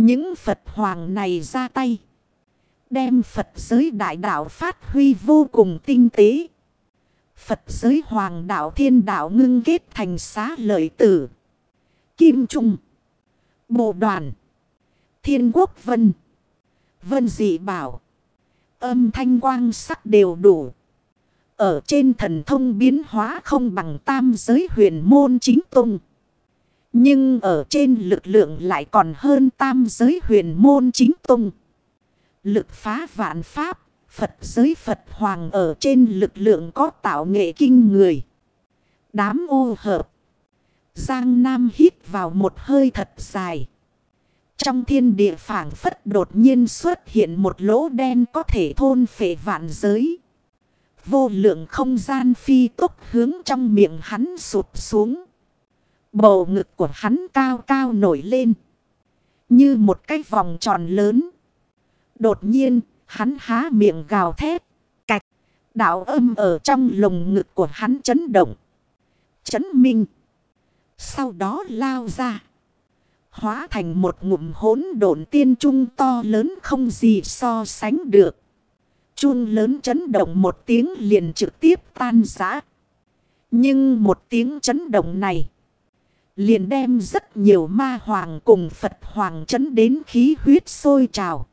Những Phật Hoàng này ra tay. Đem Phật giới đại đạo phát huy vô cùng tinh tế. Phật giới hoàng đạo thiên đạo ngưng kết thành xá lợi tử. Kim Trung. Bộ đoàn. Thiên quốc vân. Vân dị bảo. Âm thanh quang sắc đều đủ. Ở trên thần thông biến hóa không bằng tam giới huyền môn chính tung. Nhưng ở trên lực lượng lại còn hơn tam giới huyền môn chính tung. Lực phá vạn pháp, Phật giới Phật Hoàng ở trên lực lượng có tạo nghệ kinh người. Đám ô hợp. Giang Nam hít vào một hơi thật dài. Trong thiên địa phảng phất đột nhiên xuất hiện một lỗ đen có thể thôn phệ vạn giới. Vô lượng không gian phi tốc hướng trong miệng hắn sụt xuống. Bầu ngực của hắn cao cao nổi lên. Như một cái vòng tròn lớn. Đột nhiên, hắn há miệng gào thét. Cạch, đạo âm ở trong lồng ngực của hắn chấn động. Chấn minh. Sau đó lao ra. Hóa thành một ngụm hốn độn tiên trung to lớn không gì so sánh được. Chuông lớn chấn động một tiếng liền trực tiếp tan rã. Nhưng một tiếng chấn động này liền đem rất nhiều ma hoàng cùng Phật hoàng chấn đến khí huyết sôi trào.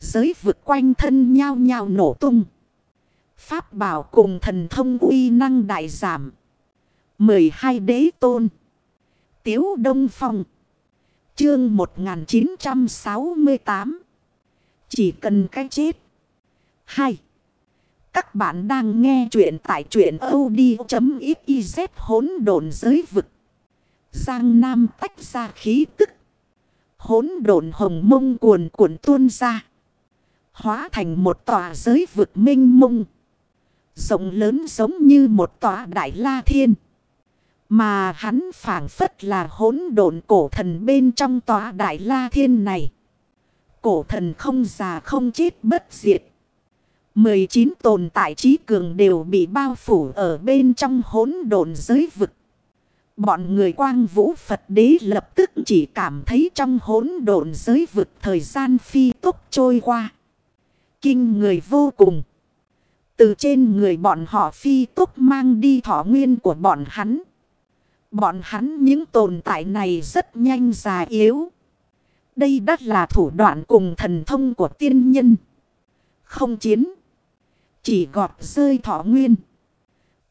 Giới vực quanh thân nhao nhao nổ tung. Pháp bảo cùng thần thông uy năng đại giảm. 12 đế tôn. Tiếu Đông Phong. Chương 1968. Chỉ cần cái chết. 2. Các bạn đang nghe chuyện tại chuyện od.xyz hốn đồn giới vực. Giang Nam tách ra khí tức. Hốn đồn hồng mông cuồn cuộn tuôn ra. Hóa thành một tòa giới vực minh mông. Rộng lớn giống như một tòa đại la thiên. Mà hắn phản phất là hỗn độn cổ thần bên trong tòa đại la thiên này. Cổ thần không già không chết bất diệt. 19 tồn tại trí cường đều bị bao phủ ở bên trong hỗn độn giới vực. Bọn người quang vũ Phật đế lập tức chỉ cảm thấy trong hỗn độn giới vực thời gian phi tốc trôi qua. Kinh người vô cùng. Từ trên người bọn họ phi tốc mang đi thọ nguyên của bọn hắn. Bọn hắn những tồn tại này rất nhanh già yếu. Đây đắt là thủ đoạn cùng thần thông của tiên nhân. Không chiến. Chỉ gọt rơi thọ nguyên.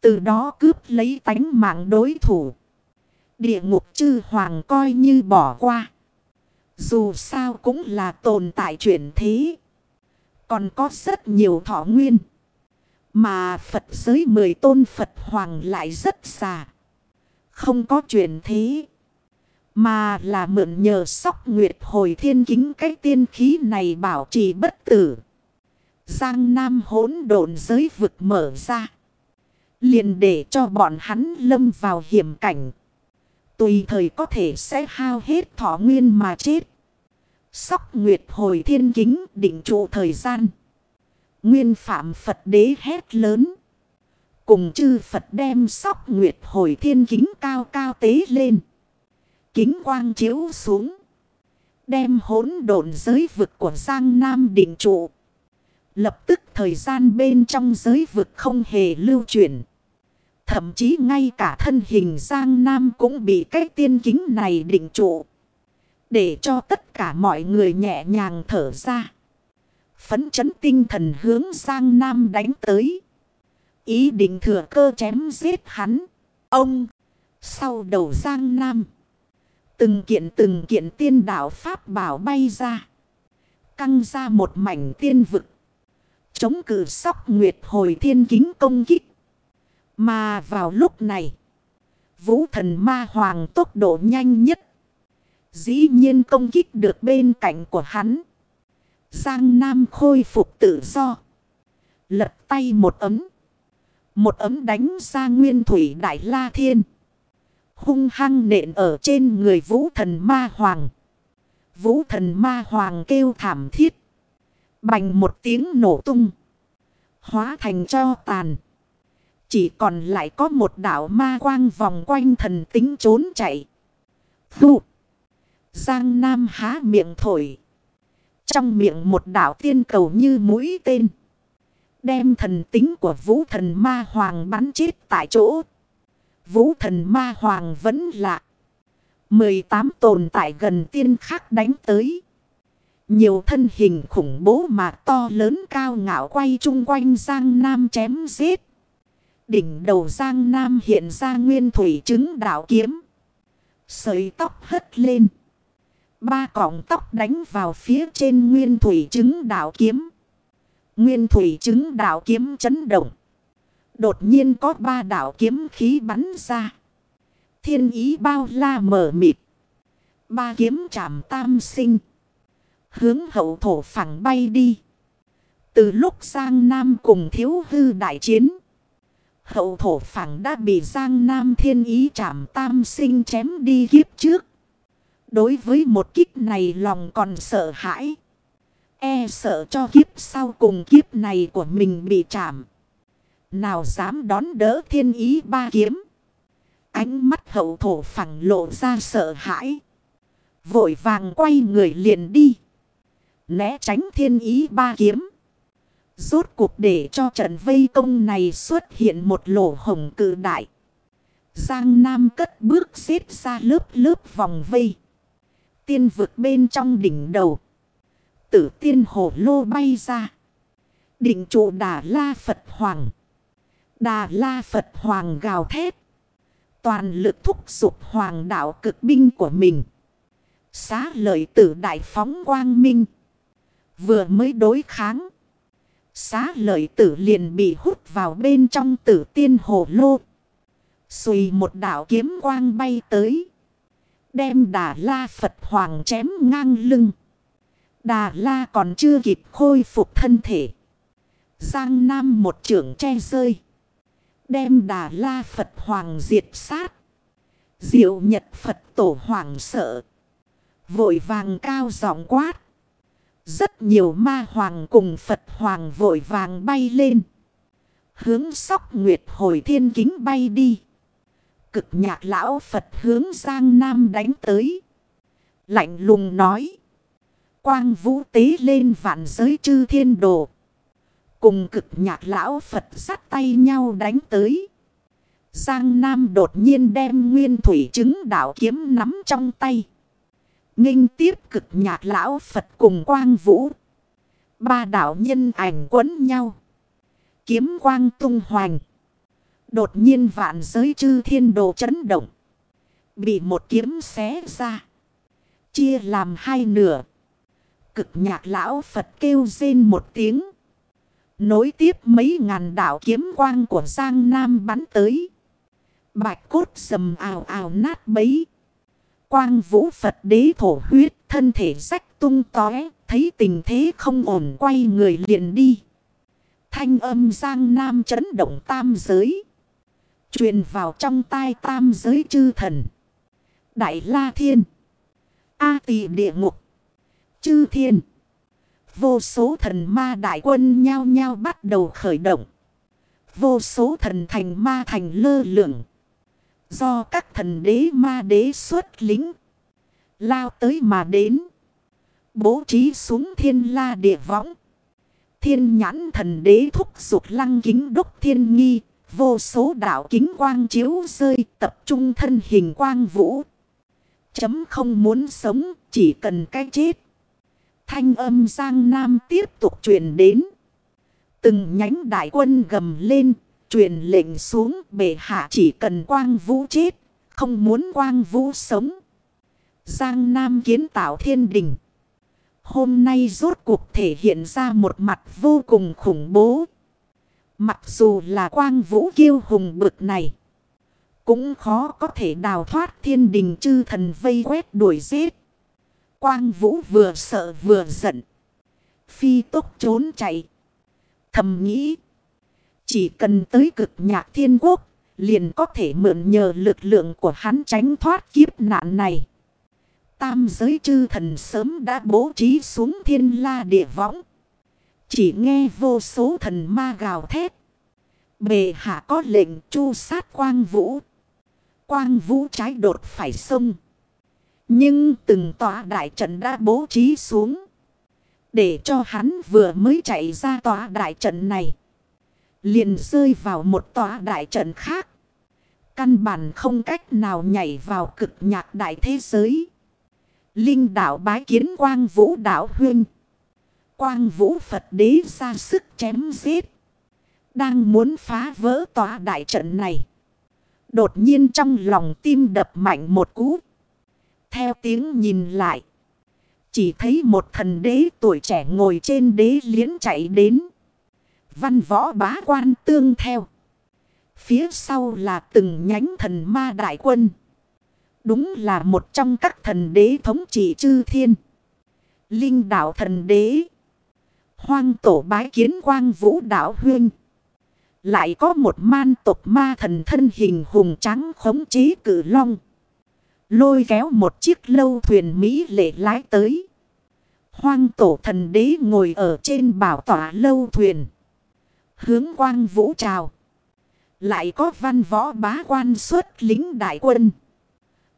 Từ đó cướp lấy tánh mạng đối thủ. Địa ngục chư hoàng coi như bỏ qua. Dù sao cũng là tồn tại chuyển thế. Còn có rất nhiều thọ nguyên. Mà Phật giới mười tôn Phật hoàng lại rất già. Không có chuyển thế. Mà là mượn nhờ sóc nguyệt hồi thiên kính cái tiên khí này bảo trì bất tử. Giang Nam hỗn độn giới vực mở ra. Liền để cho bọn hắn lâm vào hiểm cảnh. Tùy thời có thể sẽ hao hết thọ nguyên mà chết. Sóc Nguyệt hồi thiên kính định trụ thời gian. Nguyên phạm Phật đế hét lớn. Cùng chư Phật đem sóc Nguyệt hồi thiên kính cao cao tế lên. Kính quang chiếu xuống. Đem hỗn độn giới vực của Giang Nam định trụ. Lập tức thời gian bên trong giới vực không hề lưu chuyển. Thậm chí ngay cả thân hình Giang Nam cũng bị cái tiên kính này định trụ. Để cho tất cả mọi người nhẹ nhàng thở ra. Phấn chấn tinh thần hướng Giang Nam đánh tới. Ý định thừa cơ chém giết hắn. Ông. Sau đầu Giang Nam. Từng kiện từng kiện tiên đạo Pháp bảo bay ra. Căng ra một mảnh tiên vực. Chống cử sóc nguyệt hồi thiên kính công kích. Mà vào lúc này. Vũ thần ma hoàng tốc độ nhanh nhất. Dĩ nhiên công kích được bên cạnh của hắn. Giang Nam khôi phục tự do. Lật tay một ấm. Một ấm đánh ra nguyên thủy đại la thiên. Hung hăng nện ở trên người vũ thần ma hoàng. Vũ thần ma hoàng kêu thảm thiết. Bành một tiếng nổ tung. Hóa thành cho tàn. Chỉ còn lại có một đảo ma quang vòng quanh thần tính trốn chạy. Thu. Giang Nam há miệng thổi. Trong miệng một đảo tiên cầu như mũi tên. Đem thần tính của vũ thần ma hoàng bắn chết tại chỗ. Vũ thần ma hoàng vẫn lạ. 18 tồn tại gần tiên khắc đánh tới. Nhiều thân hình khủng bố mà to lớn cao ngạo quay chung quanh Giang Nam chém giết. Đỉnh đầu Giang Nam hiện ra nguyên thủy trứng đảo kiếm. Sợi tóc hất lên. Ba cọng tóc đánh vào phía trên nguyên thủy trứng đảo kiếm. Nguyên thủy trứng đảo kiếm chấn động. Đột nhiên có ba đảo kiếm khí bắn ra. Thiên ý bao la mở mịt. Ba kiếm chạm tam sinh. Hướng hậu thổ phẳng bay đi. Từ lúc Giang Nam cùng thiếu hư đại chiến. Hậu thổ phẳng đã bị Giang Nam thiên ý chạm tam sinh chém đi kiếp trước. Đối với một kiếp này lòng còn sợ hãi. E sợ cho kiếp sau cùng kiếp này của mình bị chạm. Nào dám đón đỡ thiên ý ba kiếm. Ánh mắt hậu thổ phẳng lộ ra sợ hãi. Vội vàng quay người liền đi. Né tránh thiên ý ba kiếm. Rốt cuộc để cho trận vây công này xuất hiện một lỗ hồng cự đại. Giang Nam cất bước xếp ra lớp lớp vòng vây. Tiên vực bên trong đỉnh đầu. Tử tiên hồ lô bay ra. đỉnh trụ Đà La Phật Hoàng. Đà La Phật Hoàng gào thét. Toàn lực thúc giục hoàng đạo cực binh của mình. Xá lợi tử đại phóng quang minh. Vừa mới đối kháng. Xá lợi tử liền bị hút vào bên trong tử tiên hồ lô. Xùi một đảo kiếm quang bay tới. Đem đà la Phật Hoàng chém ngang lưng. Đà la còn chưa kịp khôi phục thân thể. Giang Nam một trưởng che rơi. Đem đà la Phật Hoàng diệt sát. Diệu Nhật Phật Tổ Hoàng sợ. Vội vàng cao giọng quát. Rất nhiều ma hoàng cùng Phật Hoàng vội vàng bay lên. Hướng sóc nguyệt hồi thiên kính bay đi. Cực nhạc lão Phật hướng Giang Nam đánh tới. Lạnh lùng nói. Quang vũ tế lên vạn giới chư thiên đồ. Cùng cực nhạc lão Phật sắt tay nhau đánh tới. Giang Nam đột nhiên đem nguyên thủy chứng đạo kiếm nắm trong tay nghênh tiếp cực nhạc lão Phật cùng quang vũ. Ba đạo nhân ảnh quấn nhau. Kiếm quang tung hoành. Đột nhiên vạn giới chư thiên đồ chấn động. Bị một kiếm xé ra. Chia làm hai nửa. Cực nhạc lão Phật kêu rên một tiếng. Nối tiếp mấy ngàn đảo kiếm quang của Giang Nam bắn tới. Bạch cốt sầm ào ào nát bấy. Quang vũ Phật đế thổ huyết, thân thể rách tung tóe. Thấy tình thế không ổn quay người liền đi. Thanh âm Giang Nam chấn động tam giới. Truyền vào trong tai tam giới chư thần. Đại La Thiên. A tỳ địa ngục. Chư Thiên. Vô số thần ma đại quân nhao nhao bắt đầu khởi động. Vô số thần thành ma thành lơ lửng. Do các thần đế ma đế xuất lính. Lao tới mà đến. Bố trí xuống thiên la địa võng. Thiên nhãn thần đế thúc dục lăng kính đúc thiên nghi. Vô số đạo kính quang chiếu rơi tập trung thân hình quang vũ. Chấm không muốn sống chỉ cần cái chết. Thanh âm Giang Nam tiếp tục truyền đến. Từng nhánh đại quân gầm lên, truyền lệnh xuống bệ hạ chỉ cần quang vũ chết, không muốn quang vũ sống. Giang Nam kiến tạo thiên đình. Hôm nay rốt cuộc thể hiện ra một mặt vô cùng khủng bố. Mặc dù là quang vũ kiêu hùng bực này. Cũng khó có thể đào thoát thiên đình chư thần vây quét đuổi giết. Quang Vũ vừa sợ vừa giận. Phi tốc trốn chạy. Thầm nghĩ. Chỉ cần tới cực nhạc thiên quốc. Liền có thể mượn nhờ lực lượng của hắn tránh thoát kiếp nạn này. Tam giới chư thần sớm đã bố trí xuống thiên la địa võng. Chỉ nghe vô số thần ma gào thét. Bề hạ có lệnh chu sát quang vũ. Quang vũ trái đột phải sông. Nhưng từng tòa đại trận đã bố trí xuống. Để cho hắn vừa mới chạy ra tòa đại trận này. Liền rơi vào một tòa đại trận khác. Căn bản không cách nào nhảy vào cực nhạc đại thế giới. Linh đạo bái kiến quang vũ đạo huynh. Quang vũ Phật đế ra sức chém giết. Đang muốn phá vỡ tòa đại trận này. Đột nhiên trong lòng tim đập mạnh một cú. Theo tiếng nhìn lại. Chỉ thấy một thần đế tuổi trẻ ngồi trên đế liễn chạy đến. Văn võ bá quan tương theo. Phía sau là từng nhánh thần ma đại quân. Đúng là một trong các thần đế thống trị chư thiên. Linh đạo thần đế. Hoang tổ bái kiến quang vũ đạo huyên. Lại có một man tộc ma thần thân hình hùng trắng khống chế cử long. Lôi kéo một chiếc lâu thuyền Mỹ lệ lái tới. Hoang tổ thần đế ngồi ở trên bảo tỏa lâu thuyền. Hướng quang vũ trào. Lại có văn võ bá quan xuất lính đại quân.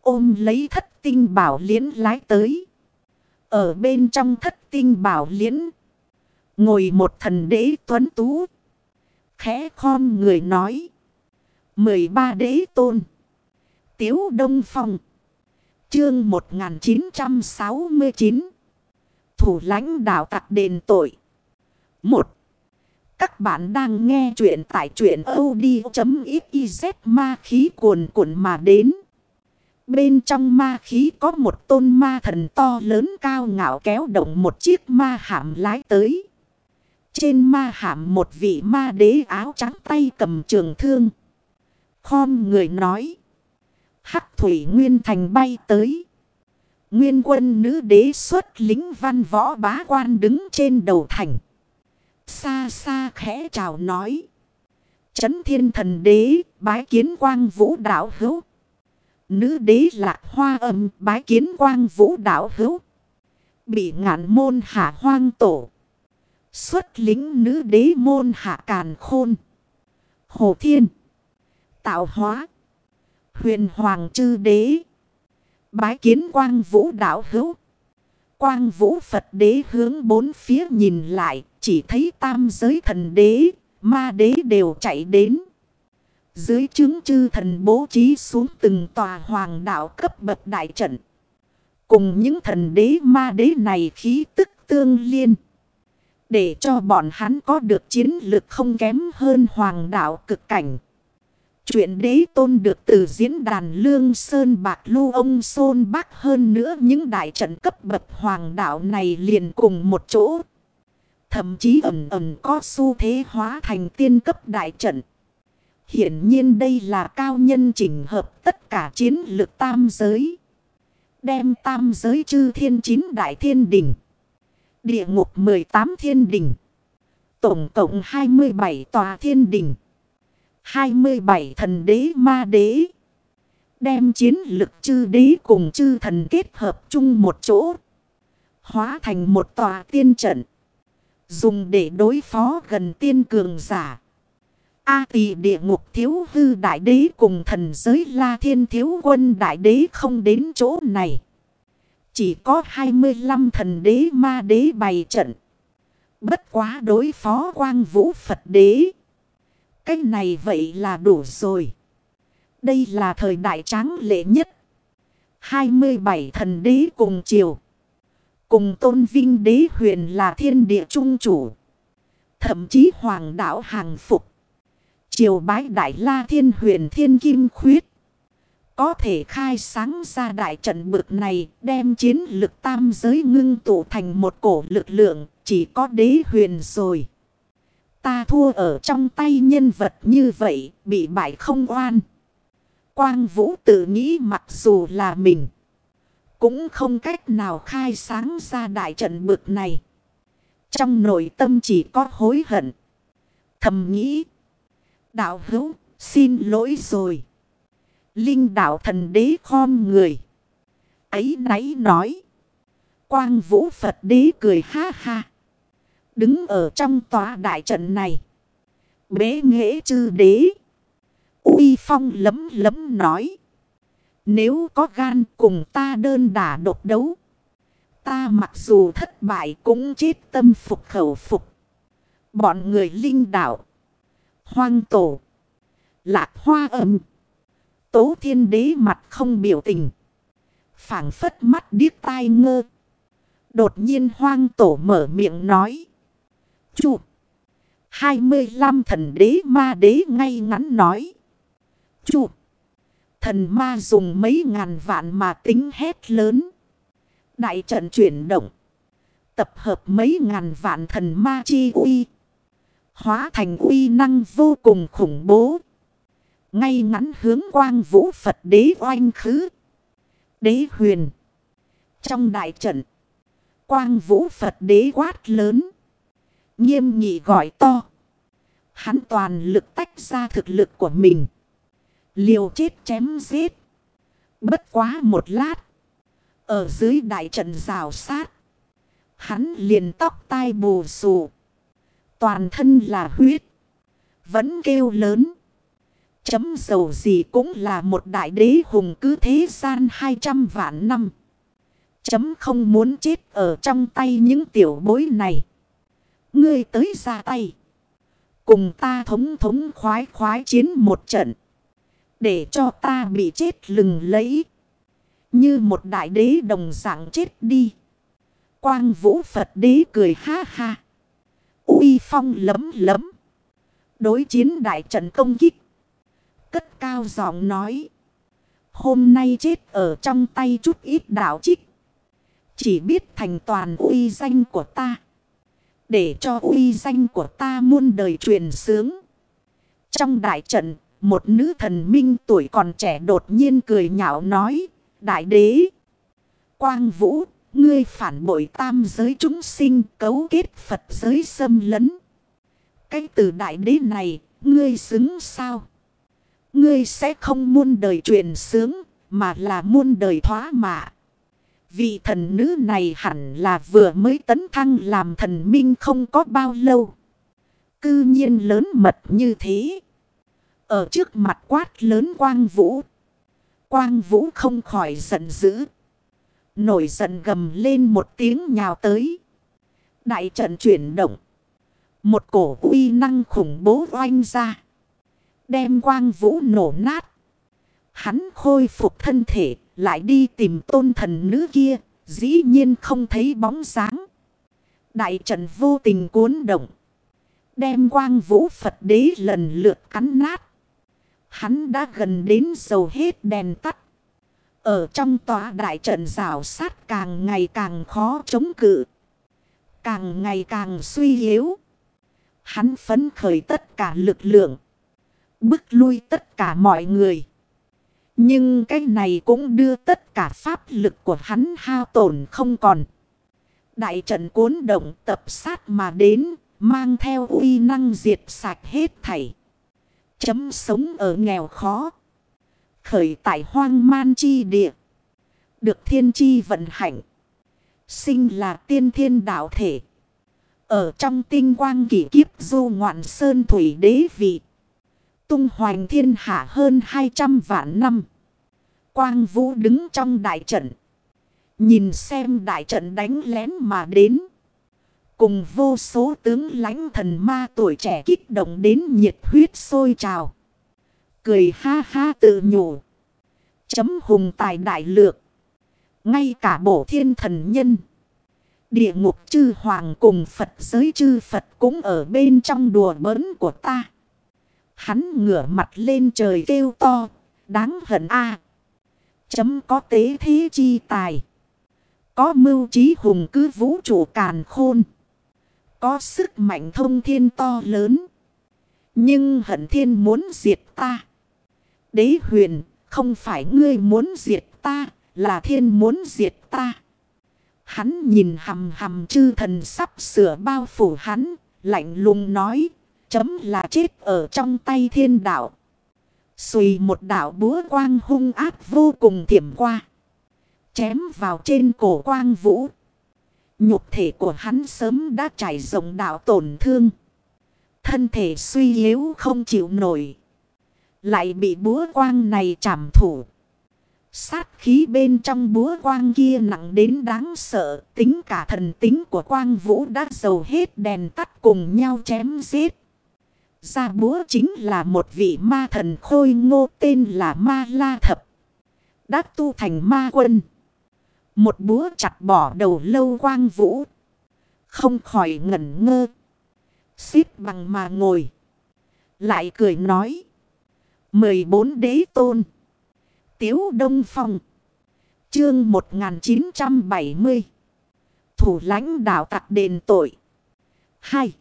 Ôm lấy thất tinh bảo liễn lái tới. Ở bên trong thất tinh bảo liễn. Ngồi một thần đế tuấn tú. Khẽ khom người nói. mười ba đế tôn. Tiếu Đông Phong. Chương 1969. Thủ lãnh đạo tặc đền tội. một các bạn đang nghe chuyện tại truyện od.xyz ma khí cuồn cuộn mà đến. Bên trong ma khí có một tôn ma thần to lớn cao ngạo kéo động một chiếc ma hạm lái tới. Trên ma hạm một vị ma đế áo trắng tay cầm trường thương. Khom người nói. Hắc thủy nguyên thành bay tới. Nguyên quân nữ đế xuất lính văn võ bá quan đứng trên đầu thành. Xa xa khẽ chào nói. Chấn thiên thần đế, bái kiến quang vũ đảo hữu. Nữ đế lạc hoa âm, bái kiến quang vũ đảo hữu. Bị ngạn môn hạ hoang tổ. Xuất lính nữ đế môn hạ càn khôn. Hồ thiên. Tạo hóa. Huyền hoàng chư đế. Bái kiến quang vũ đảo hữu. Quang vũ Phật đế hướng bốn phía nhìn lại. Chỉ thấy tam giới thần đế. Ma đế đều chạy đến. Dưới chứng chư thần bố trí xuống từng tòa hoàng đạo cấp bậc đại trận. Cùng những thần đế ma đế này khí tức tương liên. Để cho bọn hắn có được chiến lực không kém hơn hoàng đạo cực cảnh. Chuyện đế tôn được từ diễn đàn Lương Sơn Bạc Lưu ông Sôn Bắc hơn nữa những đại trận cấp bậc hoàng đạo này liền cùng một chỗ. Thậm chí ẩn ẩn có xu thế hóa thành tiên cấp đại trận. Hiển nhiên đây là cao nhân chỉnh hợp tất cả chiến lược tam giới. Đem tam giới chư thiên chín đại thiên đỉnh. Địa ngục 18 thiên đỉnh. Tổng cộng 27 tòa thiên đỉnh. 27 thần đế ma đế. Đem chiến lực chư đế cùng chư thần kết hợp chung một chỗ. Hóa thành một tòa tiên trận. Dùng để đối phó gần tiên cường giả. A tỷ địa ngục thiếu hư đại đế cùng thần giới la thiên thiếu quân đại đế không đến chỗ này. Chỉ có 25 thần đế ma đế bày trận. Bất quá đối phó quang vũ Phật đế. Cái này vậy là đủ rồi. Đây là thời đại tráng lệ nhất. 27 thần đế cùng chiều. Cùng tôn vinh đế huyền là thiên địa trung chủ. Thậm chí hoàng đạo hàng phục. Triều bái đại la thiên huyền thiên kim khuyết. Có thể khai sáng ra đại trận bực này, đem chiến lực tam giới ngưng tụ thành một cổ lực lượng, chỉ có đế huyền rồi. Ta thua ở trong tay nhân vật như vậy, bị bại không oan. Quang Vũ tự nghĩ mặc dù là mình. Cũng không cách nào khai sáng ra đại trận bực này. Trong nội tâm chỉ có hối hận. Thầm nghĩ. Đạo hữu, xin lỗi rồi. Linh đạo thần đế khom người. Ấy nấy nói. Quang vũ Phật đế cười ha ha. Đứng ở trong tòa đại trận này. Bế nghệ chư đế. uy phong lấm lấm nói. Nếu có gan cùng ta đơn đả độc đấu. Ta mặc dù thất bại cũng chết tâm phục khẩu phục. Bọn người linh đạo. Hoang tổ. Lạc hoa âm. Tố thiên đế mặt không biểu tình. phảng phất mắt điếc tai ngơ. Đột nhiên hoang tổ mở miệng nói. Chụp. 25 thần đế ma đế ngay ngắn nói. Chụp. Thần ma dùng mấy ngàn vạn mà tính hét lớn. Đại trận chuyển động. Tập hợp mấy ngàn vạn thần ma chi uy. Hóa thành uy năng vô cùng khủng bố. Ngay ngắn hướng quang vũ Phật đế oanh khứ. Đế huyền. Trong đại trận. Quang vũ Phật đế quát lớn. Nghiêm nghị gọi to. Hắn toàn lực tách ra thực lực của mình. Liều chết chém giết. Bất quá một lát. Ở dưới đại trận rào sát. Hắn liền tóc tai bù xù. Toàn thân là huyết. Vẫn kêu lớn. Chấm dầu gì cũng là một đại đế hùng cứ thế gian 200 vạn năm. Chấm không muốn chết ở trong tay những tiểu bối này. Ngươi tới ra tay. Cùng ta thống thống khoái khoái chiến một trận. Để cho ta bị chết lừng lấy Như một đại đế đồng dạng chết đi. Quang vũ Phật đế cười ha ha. uy phong lấm lấm. Đối chiến đại trận công kích. Cất cao giọng nói. Hôm nay chết ở trong tay chút ít đạo trích. Chỉ biết thành toàn uy danh của ta. Để cho uy danh của ta muôn đời truyền sướng. Trong đại trận, một nữ thần minh tuổi còn trẻ đột nhiên cười nhạo nói. Đại đế, quang vũ, ngươi phản bội tam giới chúng sinh cấu kết Phật giới xâm lấn. Cái từ đại đế này, ngươi xứng sao? Ngươi sẽ không muôn đời truyền sướng, mà là muôn đời thoá mạ. Vị thần nữ này hẳn là vừa mới tấn thăng làm thần minh không có bao lâu. Cư nhiên lớn mật như thế. Ở trước mặt quát lớn quang vũ. Quang vũ không khỏi giận dữ. Nổi giận gầm lên một tiếng nhào tới. Đại trận chuyển động. Một cổ uy năng khủng bố oanh ra. Đem quang vũ nổ nát. Hắn khôi phục thân thể. Lại đi tìm tôn thần nữ kia. Dĩ nhiên không thấy bóng dáng. Đại trận vô tình cuốn động. Đem quang vũ Phật đế lần lượt cắn nát. Hắn đã gần đến dầu hết đèn tắt. Ở trong tòa đại trận rào sát càng ngày càng khó chống cự. Càng ngày càng suy yếu. Hắn phấn khởi tất cả lực lượng. Bức lui tất cả mọi người. Nhưng cái này cũng đưa tất cả pháp lực của hắn hao tổn không còn. Đại trận cuốn động tập sát mà đến, mang theo uy năng diệt sạch hết thảy. Chấm sống ở nghèo khó. Khởi tại hoang man chi địa. Được thiên chi vận hạnh. Sinh là tiên thiên đạo thể. Ở trong tinh quang kỷ kiếp du ngoạn sơn thủy đế vị. Tung hoành thiên hạ hơn 200 vạn năm. Quang vũ đứng trong đại trận. Nhìn xem đại trận đánh lén mà đến. Cùng vô số tướng lãnh thần ma tuổi trẻ kích động đến nhiệt huyết sôi trào. Cười ha ha tự nhủ. Chấm hùng tài đại lược. Ngay cả bổ thiên thần nhân. Địa ngục chư hoàng cùng Phật giới chư Phật cũng ở bên trong đùa bỡn của ta. Hắn ngửa mặt lên trời kêu to. Đáng hận a Chấm có tế thế chi tài. Có mưu trí hùng cứ vũ trụ càn khôn. Có sức mạnh thông thiên to lớn. Nhưng hận thiên muốn diệt ta. Đế huyền, không phải ngươi muốn diệt ta, là thiên muốn diệt ta. Hắn nhìn hầm hầm chư thần sắp sửa bao phủ hắn, lạnh lùng nói, chấm là chết ở trong tay thiên đạo. Xùy một đạo búa quang hung ác vô cùng thiểm qua. Chém vào trên cổ quang vũ. Nhục thể của hắn sớm đã trải rộng đạo tổn thương. Thân thể suy yếu không chịu nổi. Lại bị búa quang này chảm thủ. Sát khí bên trong búa quang kia nặng đến đáng sợ. Tính cả thần tính của quang vũ đã dầu hết đèn tắt cùng nhau chém giết. Ra búa chính là một vị ma thần khôi ngô tên là Ma La Thập. Đã tu thành ma quân. Một búa chặt bỏ đầu lâu quang vũ. Không khỏi ngẩn ngơ. Xít bằng mà ngồi. Lại cười nói. 14 đế tôn. Tiếu Đông Phong. Chương 1970. Thủ lãnh đạo tặc đền tội. 2.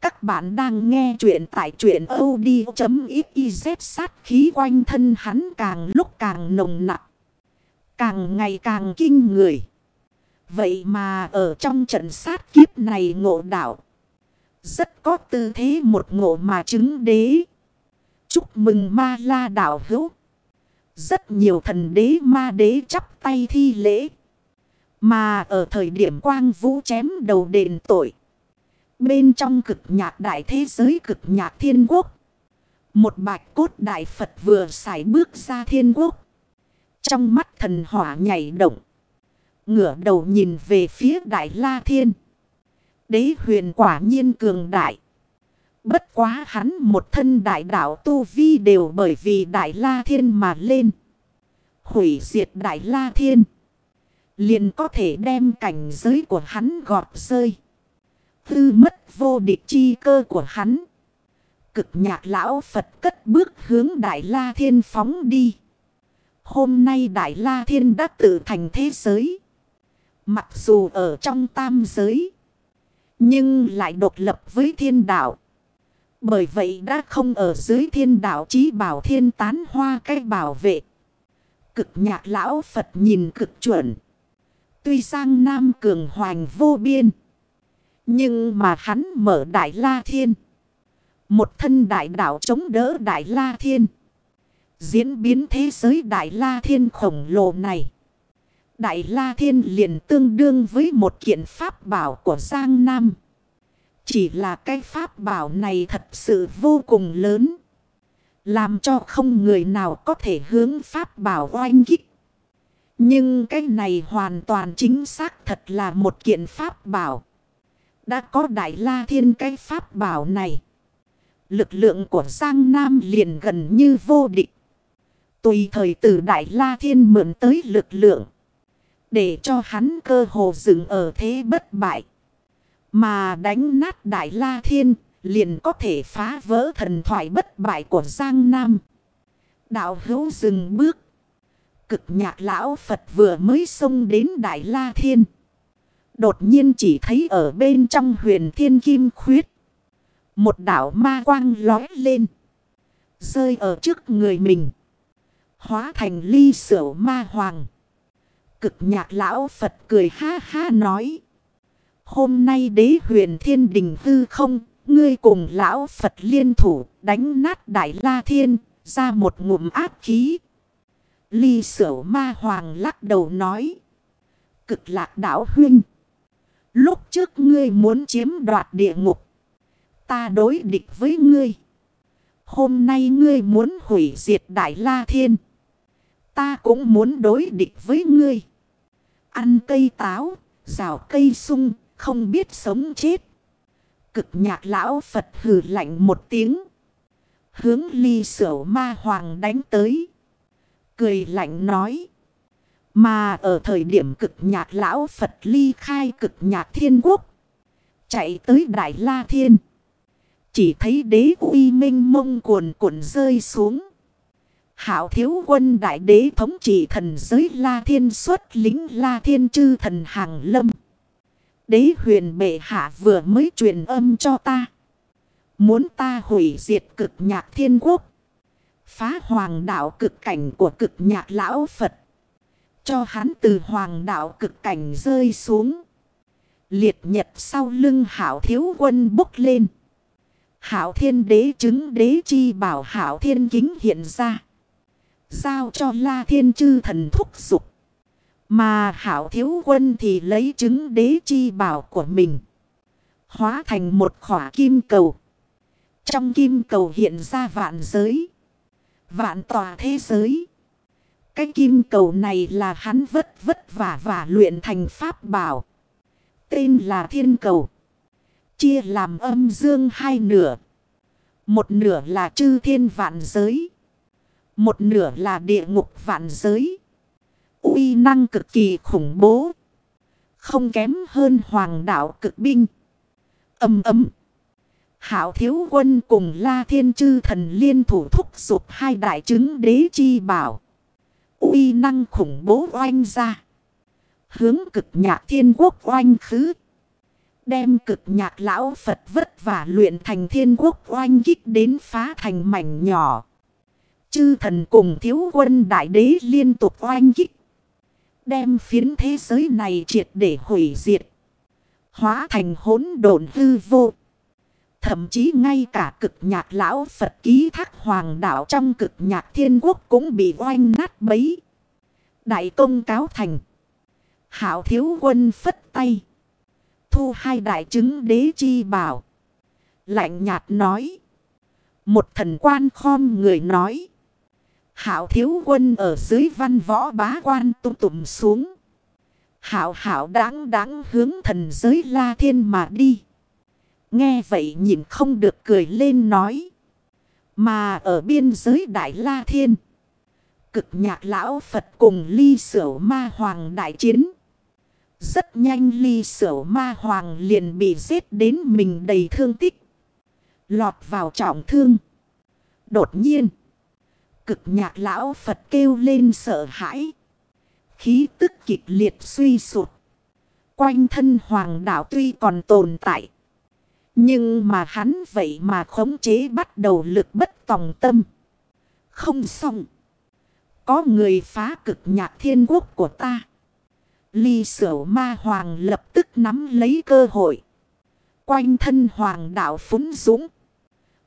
Các bạn đang nghe chuyện tại truyện od.xyz sát khí quanh thân hắn càng lúc càng nồng nặng. Càng ngày càng kinh người. Vậy mà ở trong trận sát kiếp này ngộ đạo. Rất có tư thế một ngộ mà chứng đế. Chúc mừng ma la đạo hữu. Rất nhiều thần đế ma đế chắp tay thi lễ. Mà ở thời điểm quang vũ chém đầu đền tội. Bên trong cực nhạc đại thế giới cực nhạc thiên quốc. Một bạch cốt đại Phật vừa xài bước ra thiên quốc. Trong mắt thần hỏa nhảy động. Ngửa đầu nhìn về phía đại la thiên. Đế huyền quả nhiên cường đại. Bất quá hắn một thân đại đạo tu vi đều bởi vì đại la thiên mà lên. Hủy diệt đại la thiên. Liền có thể đem cảnh giới của hắn gọt rơi. hư mất vô địch chi cơ của hắn. Cực nhạc lão Phật cất bước hướng đại la thiên phóng đi. Hôm nay đại la thiên đã tự thành thế giới. Mặc dù ở trong tam giới. Nhưng lại độc lập với thiên đạo. Bởi vậy đã không ở dưới thiên đạo chí bảo thiên tán hoa cách bảo vệ. Cực nhạc lão Phật nhìn cực chuẩn. Tuy sang Nam cường hoành vô biên. Nhưng mà hắn mở Đại La Thiên. Một thân đại đạo chống đỡ Đại La Thiên. Diễn biến thế giới Đại La Thiên khổng lồ này. Đại La Thiên liền tương đương với một kiện pháp bảo của Giang Nam. Chỉ là cái pháp bảo này thật sự vô cùng lớn. Làm cho không người nào có thể hướng pháp bảo oanh kích. Nhưng cái này hoàn toàn chính xác thật là một kiện pháp bảo. Đã có Đại La Thiên cái pháp bảo này. Lực lượng của Giang Nam liền gần như vô địch. Tùy thời từ Đại La Thiên mượn tới lực lượng. Để cho hắn cơ hồ dừng ở thế bất bại. Mà đánh nát Đại La Thiên, liền có thể phá vỡ thần thoại bất bại của Giang Nam. Đạo hữu dừng bước. Cực nhạc lão Phật vừa mới xông đến Đại La Thiên. Đột nhiên chỉ thấy ở bên trong huyền thiên kim khuyết. Một đảo ma quang lói lên. Rơi ở trước người mình. Hóa thành ly sửu ma hoàng. Cực nhạc lão Phật cười ha ha nói. Hôm nay đế huyền thiên đình hư không. Ngươi cùng lão Phật liên thủ đánh nát đại la thiên. Ra một ngụm áp khí. Ly sửu ma hoàng lắc đầu nói. Cực lạc đảo huynh. Lúc trước ngươi muốn chiếm đoạt địa ngục. Ta đối địch với ngươi. Hôm nay ngươi muốn hủy diệt Đại La Thiên. Ta cũng muốn đối địch với ngươi. Ăn cây táo, rào cây sung, không biết sống chết. Cực nhạc lão Phật hừ lạnh một tiếng. Hướng ly sở ma hoàng đánh tới. Cười lạnh nói. Mà ở thời điểm cực nhạc lão Phật ly khai cực nhạc thiên quốc. Chạy tới Đại La Thiên. Chỉ thấy đế uy minh mông cuồn cuộn rơi xuống. Hảo thiếu quân đại đế thống trị thần giới La Thiên xuất lính La Thiên chư thần hàng lâm. Đế huyền bệ hạ vừa mới truyền âm cho ta. Muốn ta hủy diệt cực nhạc thiên quốc. Phá hoàng đạo cực cảnh của cực nhạc lão Phật. Cho hắn từ hoàng đạo cực cảnh rơi xuống. Liệt nhật sau lưng hảo thiếu quân bốc lên. Hảo thiên đế chứng đế chi bảo hảo thiên kính hiện ra. Giao cho la thiên chư thần thúc dục. Mà hảo thiếu quân thì lấy chứng đế chi bảo của mình. Hóa thành một khỏa kim cầu. Trong kim cầu hiện ra vạn giới. Vạn tòa thế giới. Cái kim cầu này là hắn vất vất vả và luyện thành pháp bảo. Tên là thiên cầu. Chia làm âm dương hai nửa. Một nửa là chư thiên vạn giới. Một nửa là địa ngục vạn giới. uy năng cực kỳ khủng bố. Không kém hơn hoàng đạo cực binh. Âm ấm. Hảo thiếu quân cùng la thiên chư thần liên thủ thúc giục hai đại chứng đế chi bảo. uy năng khủng bố oanh ra. Hướng cực nhạc thiên quốc oanh khứ. Đem cực nhạc lão Phật vất vả luyện thành thiên quốc oanh kích đến phá thành mảnh nhỏ. Chư thần cùng thiếu quân đại đế liên tục oanh kích. Đem phiến thế giới này triệt để hủy diệt. Hóa thành hỗn độn hư vô. Thậm chí ngay cả cực nhạc lão Phật ký thác hoàng đạo trong cực nhạc thiên quốc cũng bị oanh nát bấy. Đại công cáo thành. Hảo thiếu quân phất tay. Thu hai đại chứng đế chi bảo. Lạnh nhạt nói. Một thần quan khom người nói. Hảo thiếu quân ở dưới văn võ bá quan tung tụm xuống. Hảo hảo đáng đáng hướng thần giới la thiên mà đi. Nghe vậy nhìn không được cười lên nói. Mà ở biên giới đại la thiên. Cực nhạc lão Phật cùng ly sở ma hoàng đại chiến. Rất nhanh ly sở ma hoàng liền bị giết đến mình đầy thương tích. Lọt vào trọng thương. Đột nhiên. Cực nhạc lão Phật kêu lên sợ hãi. Khí tức kịch liệt suy sụt. Quanh thân hoàng đạo tuy còn tồn tại. Nhưng mà hắn vậy mà khống chế bắt đầu lực bất tòng tâm. Không xong. Có người phá cực nhạc thiên quốc của ta. Ly sở ma hoàng lập tức nắm lấy cơ hội. Quanh thân hoàng đạo phúng dũng.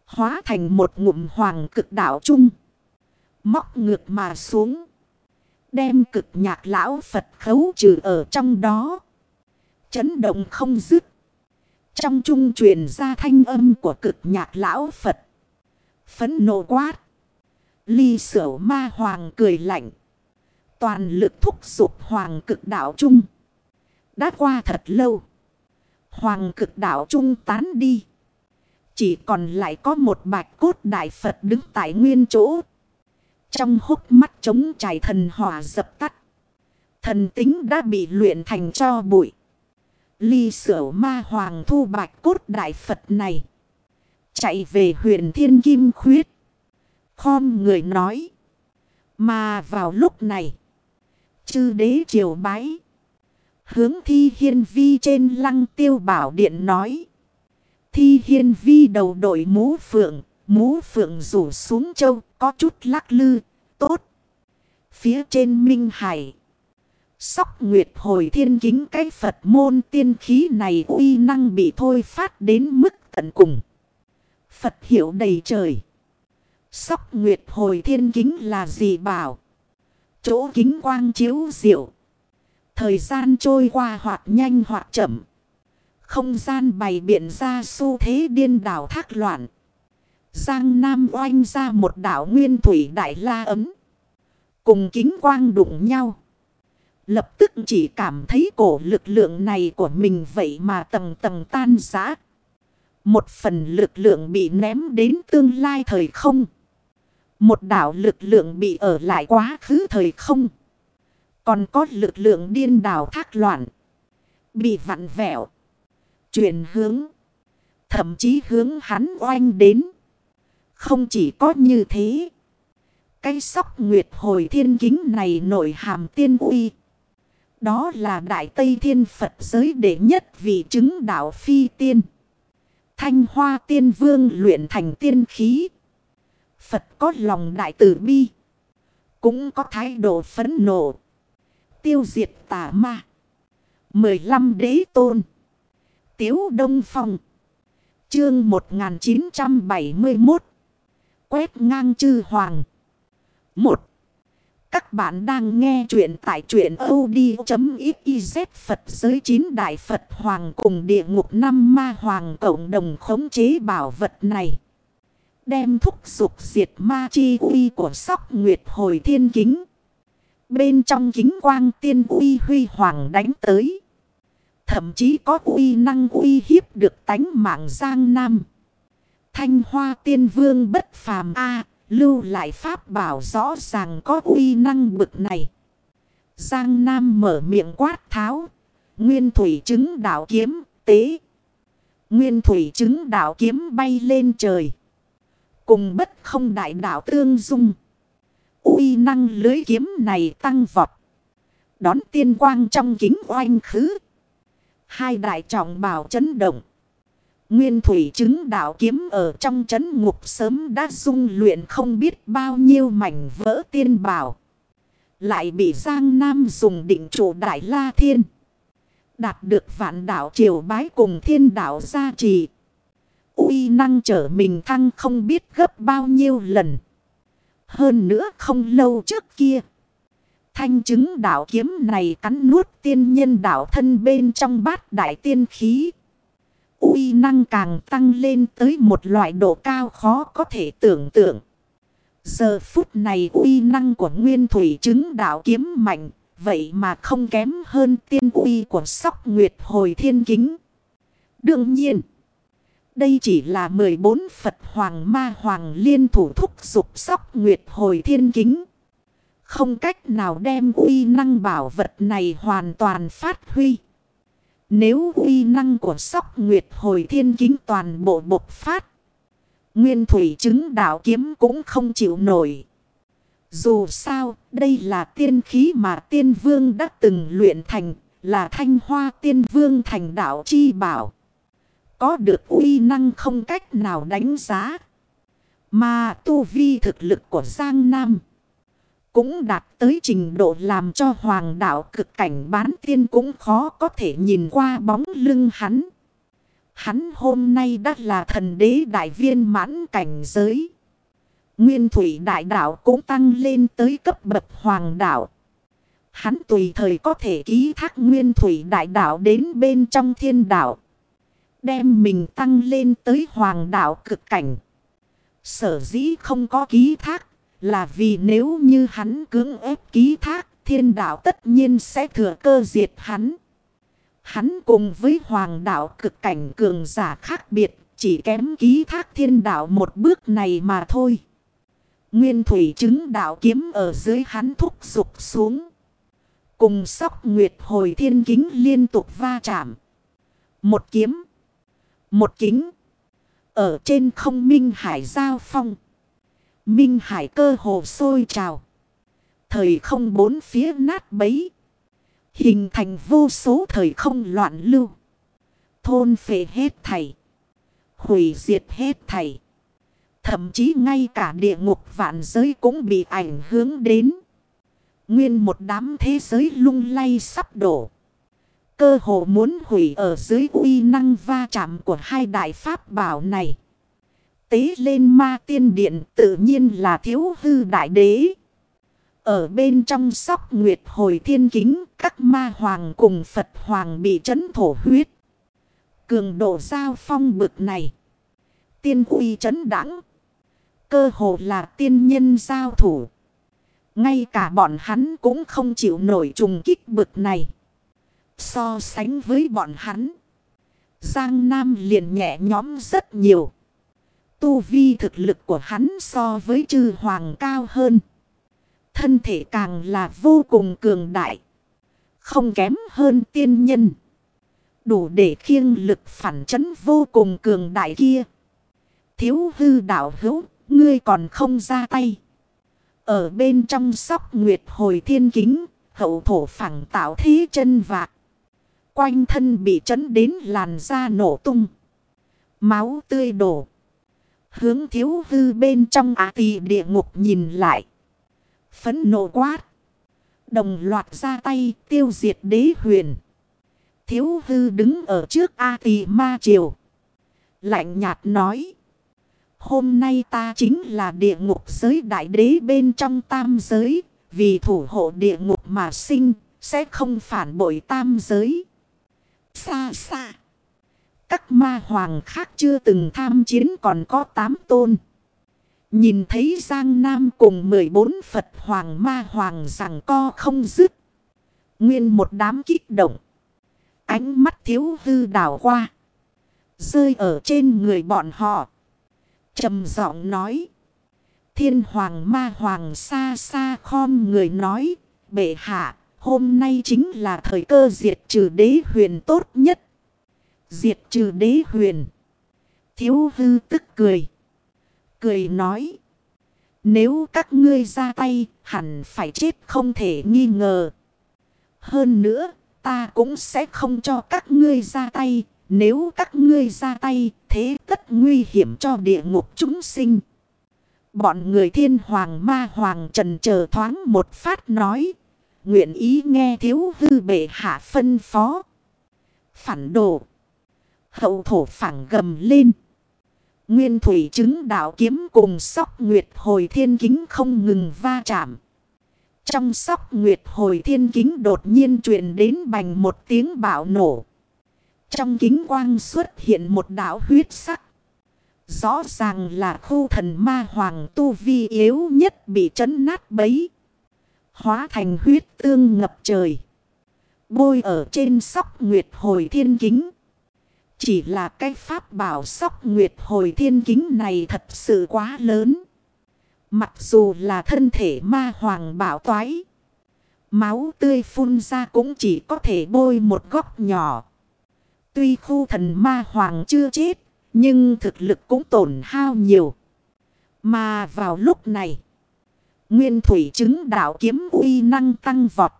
Hóa thành một ngụm hoàng cực đạo chung. Móc ngược mà xuống. Đem cực nhạc lão Phật khấu trừ ở trong đó. Chấn động không dứt. Trong trung truyền ra thanh âm của cực nhạc lão Phật. Phấn nộ quát. Ly sở ma hoàng cười lạnh. Toàn lực thúc giục hoàng cực đạo trung. Đã qua thật lâu. Hoàng cực đạo trung tán đi. Chỉ còn lại có một bạch cốt đại Phật đứng tại nguyên chỗ. Trong hốc mắt trống trải thần hỏa dập tắt. Thần tính đã bị luyện thành cho bụi. Ly sở ma hoàng thu bạch cốt đại Phật này. Chạy về huyền Thiên Kim Khuyết. Khom người nói. Mà vào lúc này. Chư đế triều bái. Hướng thi hiên vi trên lăng tiêu bảo điện nói. Thi hiên vi đầu đội mũ phượng. Mũ phượng rủ xuống châu, có chút lắc lư. Tốt. Phía trên Minh Hải. Sóc Nguyệt hồi thiên kính cái Phật môn tiên khí này uy năng bị thôi phát đến mức tận cùng. Phật hiểu đầy trời. Sóc Nguyệt hồi thiên kính là gì bảo? Chỗ kính quang chiếu diệu. Thời gian trôi qua hoạt nhanh hoạt chậm. Không gian bày biện ra xu thế điên đảo thác loạn. Giang Nam oanh ra một đảo nguyên thủy đại la ấm. Cùng kính quang đụng nhau. Lập tức chỉ cảm thấy cổ lực lượng này của mình vậy mà tầng tầng tan giã. Một phần lực lượng bị ném đến tương lai thời không. Một đảo lực lượng bị ở lại quá khứ thời không. Còn có lực lượng điên đảo thác loạn. Bị vặn vẹo. Chuyển hướng. Thậm chí hướng hắn oanh đến. Không chỉ có như thế. Cái sóc nguyệt hồi thiên kính này nổi hàm tiên uy. Đó là Đại Tây Thiên Phật giới đệ nhất vị chứng đạo phi tiên. Thanh hoa tiên vương luyện thành tiên khí. Phật có lòng đại tử bi. Cũng có thái độ phấn nộ. Tiêu diệt tà ma. 15 đế tôn. Tiếu Đông Phong. Chương 1971. Quét ngang chư hoàng. 1. Các bạn đang nghe chuyện tại chuyện od.xyz Phật giới chín đại Phật Hoàng cùng địa ngục năm ma hoàng cộng đồng khống chế bảo vật này. Đem thúc dục diệt ma chi uy của sóc nguyệt hồi thiên kính. Bên trong kính quang tiên uy huy hoàng đánh tới. Thậm chí có uy năng uy hiếp được tánh mạng Giang Nam. Thanh hoa tiên vương bất phàm A, lưu lại pháp bảo rõ ràng có uy năng bực này. Giang Nam mở miệng quát tháo. Nguyên thủy chứng đạo kiếm tế. Nguyên thủy chứng đạo kiếm bay lên trời. Cùng bất không đại đạo tương dung. uy năng lưới kiếm này tăng vọt. Đón tiên quang trong kính oanh khứ. Hai đại trọng bảo chấn động. Nguyên thủy chứng đạo kiếm ở trong chấn ngục sớm đã dung luyện không biết bao nhiêu mảnh vỡ tiên bảo. Lại bị Giang Nam dùng định chủ Đại La Thiên. Đạt được vạn đảo triều bái cùng thiên đảo gia trì. uy năng trở mình thăng không biết gấp bao nhiêu lần. Hơn nữa không lâu trước kia. Thanh chứng đảo kiếm này cắn nuốt tiên nhân đảo thân bên trong bát đại tiên khí uy năng càng tăng lên tới một loại độ cao khó có thể tưởng tượng. Giờ phút này uy năng của nguyên thủy chứng đạo kiếm mạnh. Vậy mà không kém hơn tiên uy của sóc nguyệt hồi thiên kính. Đương nhiên. Đây chỉ là 14 Phật Hoàng Ma Hoàng liên thủ thúc dục sóc nguyệt hồi thiên kính. Không cách nào đem uy năng bảo vật này hoàn toàn phát huy. Nếu uy năng của sóc nguyệt hồi thiên kính toàn bộ bộc phát. Nguyên thủy chứng đạo kiếm cũng không chịu nổi. Dù sao, đây là tiên khí mà tiên vương đã từng luyện thành, là thanh hoa tiên vương thành đạo chi bảo. Có được uy năng không cách nào đánh giá. Mà tu vi thực lực của Giang Nam cũng đạt tới trình độ làm cho hoàng đạo cực cảnh bán tiên cũng khó có thể nhìn qua bóng lưng hắn. Hắn hôm nay đã là thần đế đại viên mãn cảnh giới. Nguyên thủy đại đạo cũng tăng lên tới cấp bậc hoàng đạo. Hắn tùy thời có thể ký thác nguyên thủy đại đạo đến bên trong thiên đạo. Đem mình tăng lên tới hoàng đạo cực cảnh. Sở dĩ không có ký thác là vì nếu như hắn cưỡng ép ký thác, thiên đạo tất nhiên sẽ thừa cơ diệt hắn. Hắn cùng với hoàng đạo cực cảnh cường giả khác biệt, chỉ kém ký thác thiên đạo một bước này mà thôi. Nguyên thủy chứng đạo kiếm ở dưới hắn thúc dục xuống. Cùng sóc nguyệt hồi thiên kính liên tục va chạm. Một kiếm. Một kính. Ở trên không minh hải giao phong. Minh hải cơ hồ sôi trào. Thời không bốn phía nát bấy. Hình thành vô số thời không loạn lưu. Thôn phệ hết thảy. Hủy diệt hết thảy. Thậm chí ngay cả địa ngục vạn giới cũng bị ảnh hưởng đến. Nguyên một đám thế giới lung lay sắp đổ. Cơ hồ muốn hủy ở dưới uy năng va chạm của hai đại pháp bảo này. Tế lên ma tiên điện tự nhiên là thiếu hư đại đế. Ở bên trong sóc nguyệt hồi thiên kính, các ma hoàng cùng Phật hoàng bị chấn thổ huyết. Cường độ giao phong bực này. Tiên uy chấn đẳng cơ hồ là tiên nhân giao thủ. Ngay cả bọn hắn cũng không chịu nổi trùng kích bực này. So sánh với bọn hắn. Giang Nam liền nhẹ nhóm rất nhiều. Tu vi thực lực của hắn so với chư hoàng cao hơn. Thân thể càng là vô cùng cường đại. Không kém hơn tiên nhân. Đủ để khiêng lực phản chấn vô cùng cường đại kia. Thiếu hư đạo hữu, Ngươi còn không ra tay. Ở bên trong sóc nguyệt hồi thiên kính. Hậu thổ phẳng tạo thế chân vạc. Quanh thân bị chấn đến làn da nổ tung. Máu tươi đổ. Hướng thiếu hư bên trong á tì địa ngục nhìn lại. Phấn nộ quát. Đồng loạt ra tay tiêu diệt đế huyền. Thiếu hư đứng ở trước A tì ma triều. Lạnh nhạt nói. Hôm nay ta chính là địa ngục giới đại đế bên trong tam giới. Vì thủ hộ địa ngục mà sinh, sẽ không phản bội tam giới. Xa xa. Các ma hoàng khác chưa từng tham chiến còn có tám tôn. Nhìn thấy Giang Nam cùng 14 Phật Hoàng Ma Hoàng rằng co không dứt. Nguyên một đám kích động. Ánh mắt thiếu hư đảo qua. Rơi ở trên người bọn họ. trầm giọng nói. Thiên Hoàng Ma Hoàng xa xa khom người nói. Bệ hạ, hôm nay chính là thời cơ diệt trừ đế huyền tốt nhất. Diệt trừ đế huyền. Thiếu hư tức cười. Cười nói. Nếu các ngươi ra tay, hẳn phải chết không thể nghi ngờ. Hơn nữa, ta cũng sẽ không cho các ngươi ra tay. Nếu các ngươi ra tay, thế tất nguy hiểm cho địa ngục chúng sinh. Bọn người thiên hoàng ma hoàng trần chờ thoáng một phát nói. Nguyện ý nghe thiếu hư bệ hạ phân phó. Phản đồ. Hậu thổ phẳng gầm lên. Nguyên thủy chứng đạo kiếm cùng sóc nguyệt hồi thiên kính không ngừng va chạm. Trong sóc nguyệt hồi thiên kính đột nhiên truyền đến bành một tiếng bạo nổ. Trong kính quang xuất hiện một đảo huyết sắc. Rõ ràng là khu thần ma hoàng tu vi yếu nhất bị chấn nát bấy. Hóa thành huyết tương ngập trời. Bôi ở trên sóc nguyệt hồi thiên kính. Chỉ là cái pháp bảo sóc nguyệt hồi thiên kính này thật sự quá lớn. Mặc dù là thân thể ma hoàng bảo toái. Máu tươi phun ra cũng chỉ có thể bôi một góc nhỏ. Tuy khu thần ma hoàng chưa chết. Nhưng thực lực cũng tổn hao nhiều. Mà vào lúc này. Nguyên thủy chứng đạo kiếm uy năng tăng vọt.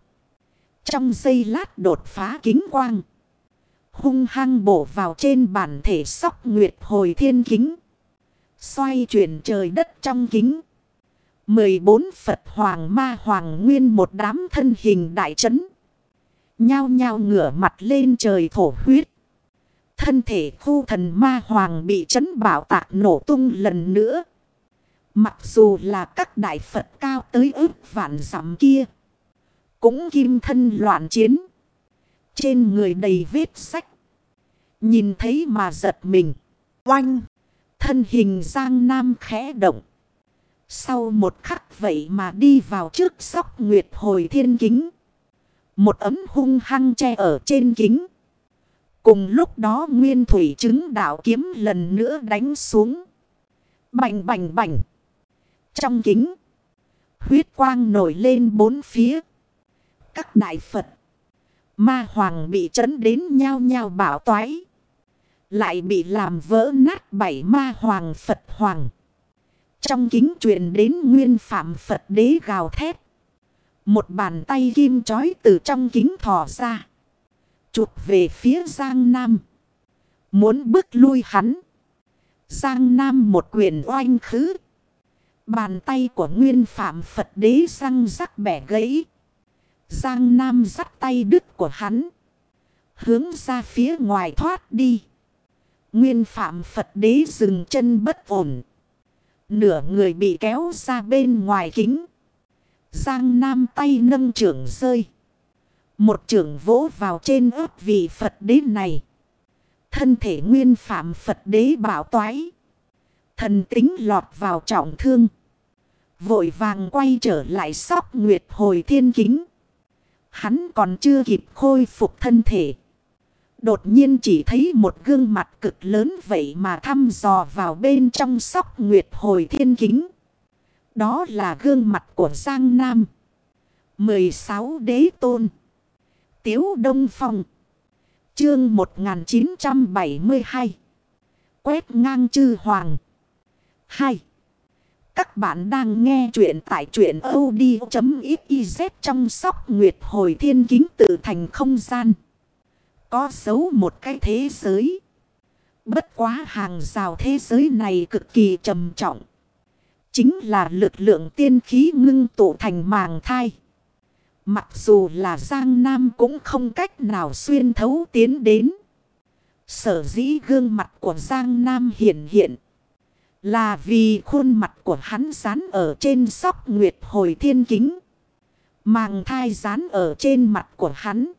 Trong giây lát đột phá kính quang hung hăng bổ vào trên bản thể sóc nguyệt hồi thiên kính. Xoay chuyển trời đất trong kính. 14 Phật Hoàng Ma Hoàng Nguyên một đám thân hình đại chấn. Nhao nhao ngửa mặt lên trời thổ huyết. Thân thể khu thần Ma Hoàng bị chấn bảo tạc nổ tung lần nữa. Mặc dù là các đại Phật cao tới ước vạn giảm kia. Cũng kim thân loạn chiến. Trên người đầy vết sách. Nhìn thấy mà giật mình. Oanh. Thân hình Giang Nam khẽ động. Sau một khắc vậy mà đi vào trước sóc nguyệt hồi thiên kính. Một ấm hung hăng che ở trên kính. Cùng lúc đó nguyên thủy chứng đạo kiếm lần nữa đánh xuống. Bành bành bành. Trong kính. Huyết quang nổi lên bốn phía. Các đại Phật. Ma hoàng bị chấn đến nhau nhau bảo toái. Lại bị làm vỡ nát bảy ma hoàng Phật hoàng. Trong kính truyền đến nguyên phạm Phật đế gào thét. Một bàn tay kim chói từ trong kính thò ra. Chụp về phía Giang Nam. Muốn bước lui hắn. Giang Nam một quyền oanh khứ. Bàn tay của nguyên phạm Phật đế răng rắc bẻ gãy. Giang Nam dắt tay đứt của hắn. Hướng ra phía ngoài thoát đi. Nguyên phạm Phật đế dừng chân bất ổn. Nửa người bị kéo ra bên ngoài kính. Giang Nam tay nâng trưởng rơi. Một trưởng vỗ vào trên ớt vị Phật đế này. Thân thể nguyên phạm Phật đế bảo toái. Thần tính lọt vào trọng thương. Vội vàng quay trở lại sóc nguyệt hồi thiên kính. Hắn còn chưa kịp khôi phục thân thể. Đột nhiên chỉ thấy một gương mặt cực lớn vậy mà thăm dò vào bên trong sóc nguyệt hồi thiên kính. Đó là gương mặt của Giang Nam. 16 đế tôn. Tiếu Đông Phong. Chương 1972. Quét ngang chư hoàng. 2. Các bạn đang nghe chuyện tại chuyện od.xyz trong sóc nguyệt hồi thiên kính tự thành không gian. Có dấu một cái thế giới. Bất quá hàng rào thế giới này cực kỳ trầm trọng. Chính là lực lượng tiên khí ngưng tụ thành màng thai. Mặc dù là Giang Nam cũng không cách nào xuyên thấu tiến đến. Sở dĩ gương mặt của Giang Nam hiện hiện. Là vì khuôn mặt của hắn dán ở trên sóc nguyệt hồi thiên kính. Màng thai dán ở trên mặt của hắn.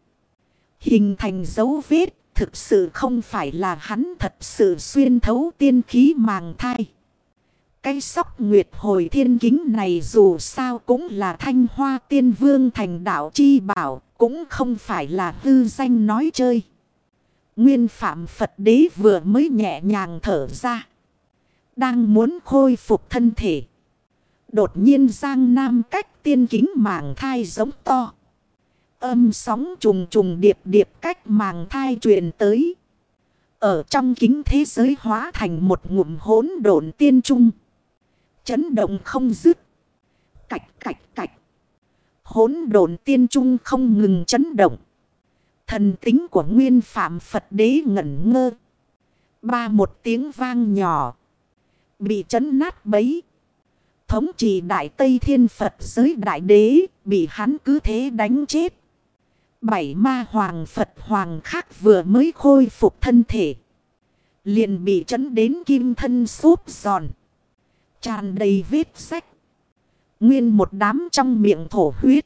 Hình thành dấu vết thực sự không phải là hắn thật sự xuyên thấu tiên khí màng thai. Cái sóc nguyệt hồi thiên kính này dù sao cũng là thanh hoa tiên vương thành đạo chi bảo. Cũng không phải là hư danh nói chơi. Nguyên phạm Phật đế vừa mới nhẹ nhàng thở ra. Đang muốn khôi phục thân thể. Đột nhiên Giang Nam cách tiên kính màng thai giống to. Âm sóng trùng trùng điệp điệp cách màng thai truyền tới. Ở trong kính thế giới hóa thành một ngụm hỗn độn tiên trung. Chấn động không dứt. Cạch cạch cạch. Hỗn độn tiên trung không ngừng chấn động. Thần tính của nguyên phạm Phật đế ngẩn ngơ. Ba một tiếng vang nhỏ. Bị chấn nát bấy. Thống trị Đại Tây Thiên Phật giới Đại Đế bị hắn cứ thế đánh chết. Bảy ma hoàng Phật hoàng khác vừa mới khôi phục thân thể. Liền bị chấn đến kim thân xốp giòn. Tràn đầy vết sách. Nguyên một đám trong miệng thổ huyết.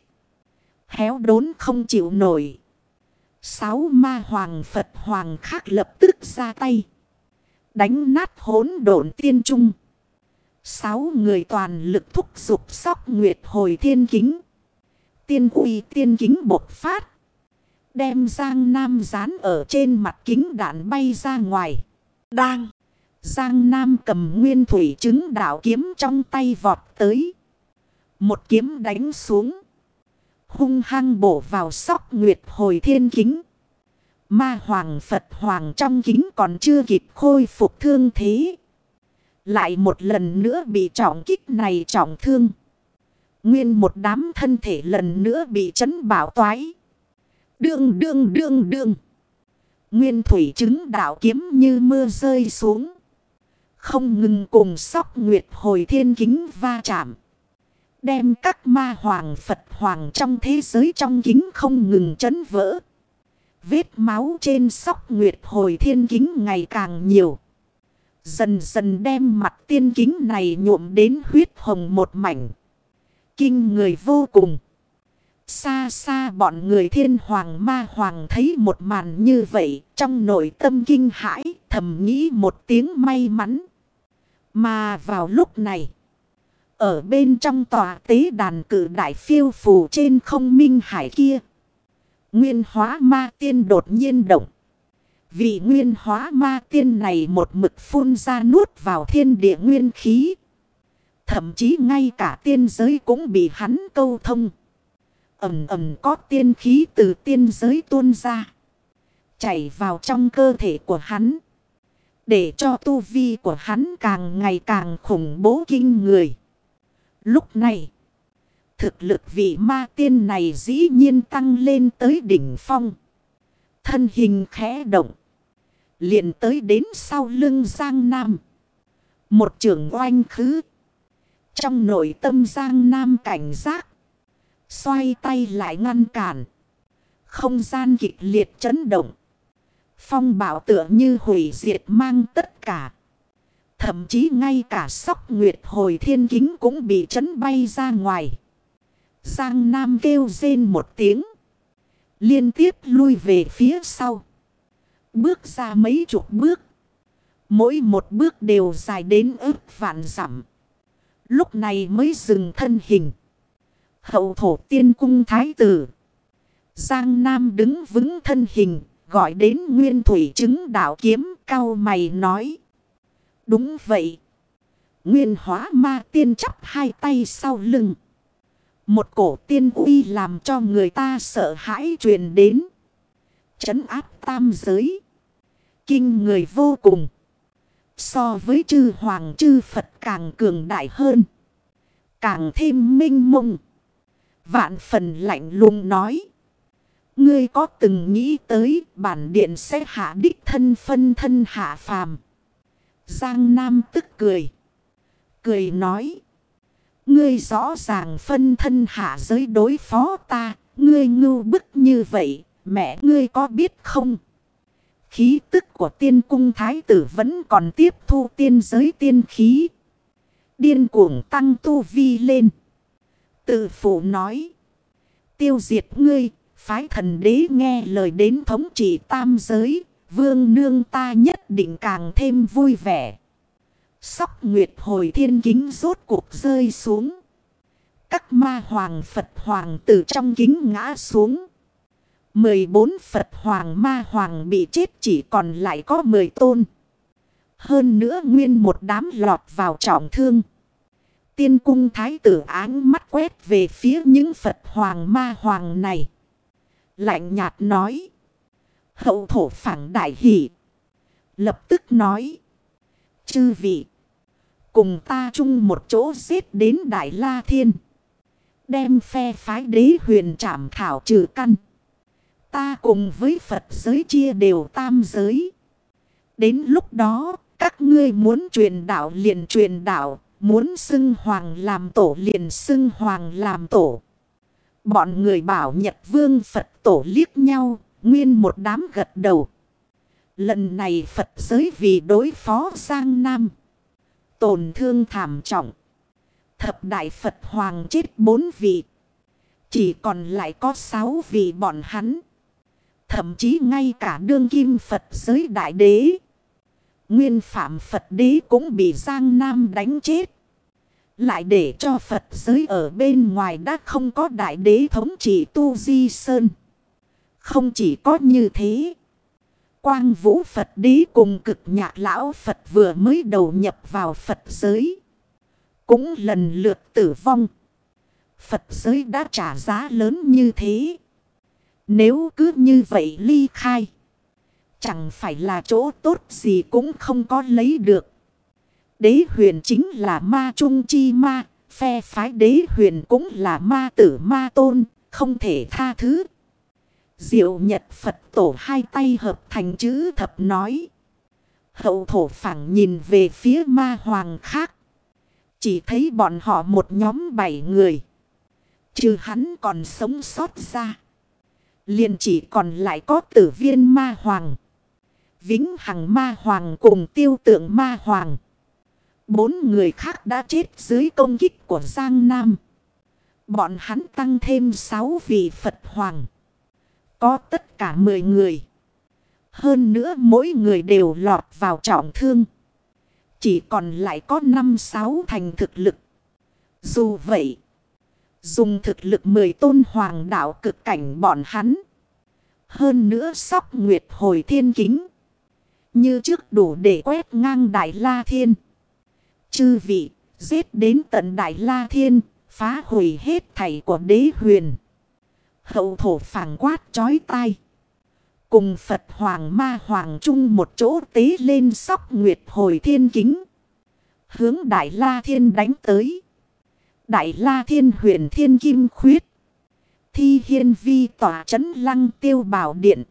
Héo đốn không chịu nổi. Sáu ma hoàng Phật hoàng khác lập tức ra tay. Đánh nát hỗn độn tiên trung. Sáu người toàn lực thúc giục sóc nguyệt hồi thiên kính. Tiên uy tiên kính bột phát. Đem Giang Nam dán ở trên mặt kính đạn bay ra ngoài. Đang. Giang Nam cầm nguyên thủy chứng đạo kiếm trong tay vọt tới. Một kiếm đánh xuống. Hung hăng bổ vào sóc nguyệt hồi thiên kính. Ma hoàng Phật hoàng trong kính còn chưa kịp khôi phục thương thế. Lại một lần nữa bị trọng kích này trọng thương. Nguyên một đám thân thể lần nữa bị chấn bảo toái. Đương đương đương đương. Nguyên thủy chứng đạo kiếm như mưa rơi xuống. Không ngừng cùng sóc nguyệt hồi thiên kính va chạm. Đem các ma hoàng Phật hoàng trong thế giới trong kính không ngừng chấn vỡ. Vết máu trên sóc nguyệt hồi thiên kính ngày càng nhiều. Dần dần đem mặt tiên kính này nhuộm đến huyết hồng một mảnh. Kinh người vô cùng. Xa xa bọn người thiên hoàng ma hoàng thấy một màn như vậy. Trong nội tâm kinh hãi, thầm nghĩ một tiếng may mắn. Mà vào lúc này. Ở bên trong tòa tế đàn cử đại phiêu phù trên không minh hải kia. Nguyên hóa ma tiên đột nhiên động. Vì nguyên hóa ma tiên này một mực phun ra nuốt vào thiên địa nguyên khí. Thậm chí ngay cả tiên giới cũng bị hắn câu thông. Ẩm ẩm có tiên khí từ tiên giới tuôn ra. Chảy vào trong cơ thể của hắn. Để cho tu vi của hắn càng ngày càng khủng bố kinh người. Lúc này. Thực lực vị ma tiên này dĩ nhiên tăng lên tới đỉnh phong. Thân hình khẽ động, liền tới đến sau lưng Giang Nam. Một trường oanh khứ. Trong nội tâm Giang Nam cảnh giác. Xoay tay lại ngăn cản. Không gian kịch liệt chấn động. Phong bảo tựa như hủy diệt mang tất cả. Thậm chí ngay cả sóc nguyệt hồi thiên kính cũng bị chấn bay ra ngoài. Giang Nam kêu rên một tiếng. Liên tiếp lui về phía sau. Bước ra mấy chục bước. Mỗi một bước đều dài đến ước vạn dặm. Lúc này mới dừng thân hình. Hậu thổ tiên cung thái tử. Giang Nam đứng vững thân hình. Gọi đến nguyên thủy chứng đạo kiếm, cao mày nói. Đúng vậy. Nguyên hóa ma tiên chắp hai tay sau lưng. Một cổ tiên uy làm cho người ta sợ hãi truyền đến. Chấn áp tam giới. Kinh người vô cùng. So với chư hoàng, chư Phật càng cường đại hơn. Càng thêm minh mông. Vạn phần lạnh lùng nói. Ngươi có từng nghĩ tới bản điện sẽ hạ đích thân phân thân hạ phàm. Giang Nam tức cười. Cười nói. Ngươi rõ ràng phân thân hạ giới đối phó ta. Ngươi ngưu bức như vậy. Mẹ ngươi có biết không? Khí tức của tiên cung thái tử vẫn còn tiếp thu tiên giới tiên khí. Điên cuồng tăng tu vi lên. Tự phụ nói. Tiêu diệt ngươi, phái thần đế nghe lời đến thống trị tam giới. Vương nương ta nhất định càng thêm vui vẻ. Sóc Nguyệt hồi thiên kính rốt cuộc rơi xuống. Các ma hoàng Phật hoàng từ trong kính ngã xuống. 14 Phật hoàng ma hoàng bị chết chỉ còn lại có 10 tôn. Hơn nữa nguyên một đám lọt vào trọng thương. Tiên cung thái tử áng mắt quét về phía những Phật hoàng ma hoàng này. Lạnh nhạt nói. Hậu thổ phẳng đại hỷ. Lập tức nói. Chư vị. Cùng ta chung một chỗ giết đến Đại La Thiên. Đem phe phái đế huyền trảm thảo trừ căn. Ta cùng với Phật giới chia đều tam giới. Đến lúc đó, các ngươi muốn truyền đạo liền truyền đạo, muốn xưng hoàng làm tổ liền xưng hoàng làm tổ. Bọn người bảo Nhật Vương Phật tổ liếc nhau, nguyên một đám gật đầu. Lần này Phật giới vì đối phó Giang Nam. Tổn thương thảm trọng. Thập đại Phật Hoàng chết bốn vị. Chỉ còn lại có sáu vị bọn hắn. Thậm chí ngay cả đương kim Phật giới đại đế. Nguyên phạm Phật đế cũng bị Giang Nam đánh chết. Lại để cho Phật giới ở bên ngoài đã không có đại đế thống trị Tu Di Sơn. Không chỉ có như thế. Quang Vũ Phật Đế cùng cực nhạc lão Phật vừa mới đầu nhập vào Phật giới. Cũng lần lượt tử vong. Phật giới đã trả giá lớn như thế. Nếu cứ như vậy ly khai. Chẳng phải là chỗ tốt gì cũng không có lấy được. Đế huyền chính là ma trung chi ma. Phe phái đế huyền cũng là ma tử ma tôn. Không thể tha thứ. Diệu Nhật Phật tổ hai tay hợp thành chữ thập nói. Hậu thổ phẳng nhìn về phía ma hoàng khác. Chỉ thấy bọn họ một nhóm bảy người. Trừ hắn còn sống sót ra. liền chỉ còn lại có tử viên ma hoàng. Vĩnh hằng ma hoàng cùng tiêu tượng ma hoàng. Bốn người khác đã chết dưới công kích của Giang Nam. Bọn hắn tăng thêm sáu vị Phật hoàng. Có tất cả 10 người. Hơn nữa mỗi người đều lọt vào trọng thương. Chỉ còn lại có 5-6 thành thực lực. Dù vậy, dùng thực lực 10 tôn hoàng đạo cực cảnh bọn hắn. Hơn nữa sóc nguyệt hồi thiên kính. Như trước đủ để quét ngang Đại La Thiên. Chư vị, giết đến tận Đại La Thiên, phá hủy hết thảy của đế huyền. Hậu thổ phản quát chói tai. Cùng Phật Hoàng Ma Hoàng chung một chỗ tế lên sóc nguyệt hồi thiên kính. Hướng Đại La Thiên đánh tới. Đại La Thiên huyền thiên kim khuyết. Thi hiên vi tỏa chấn lăng tiêu bảo điện.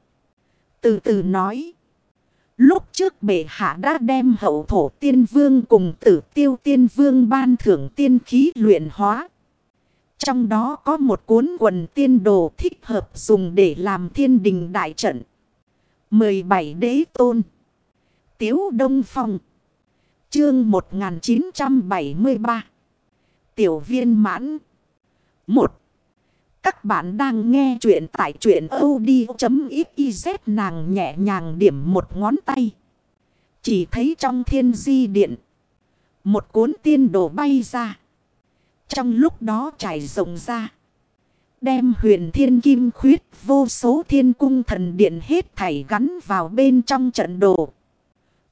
Từ từ nói. Lúc trước bệ hạ đã đem hậu thổ tiên vương cùng tử tiêu tiên vương ban thưởng tiên khí luyện hóa. Trong đó có một cuốn quần tiên đồ thích hợp dùng để làm thiên đình đại trận. 17 đế tôn. Tiếu Đông Phong. Chương 1973. Tiểu viên mãn. 1. Các bạn đang nghe chuyện tại chuyện od.xyz nàng nhẹ nhàng điểm một ngón tay. Chỉ thấy trong thiên di điện. Một cuốn tiên đồ bay ra. Trong lúc đó trải rộng ra. Đem huyền thiên kim khuyết, vô số thiên cung thần điện hết thảy gắn vào bên trong trận đồ.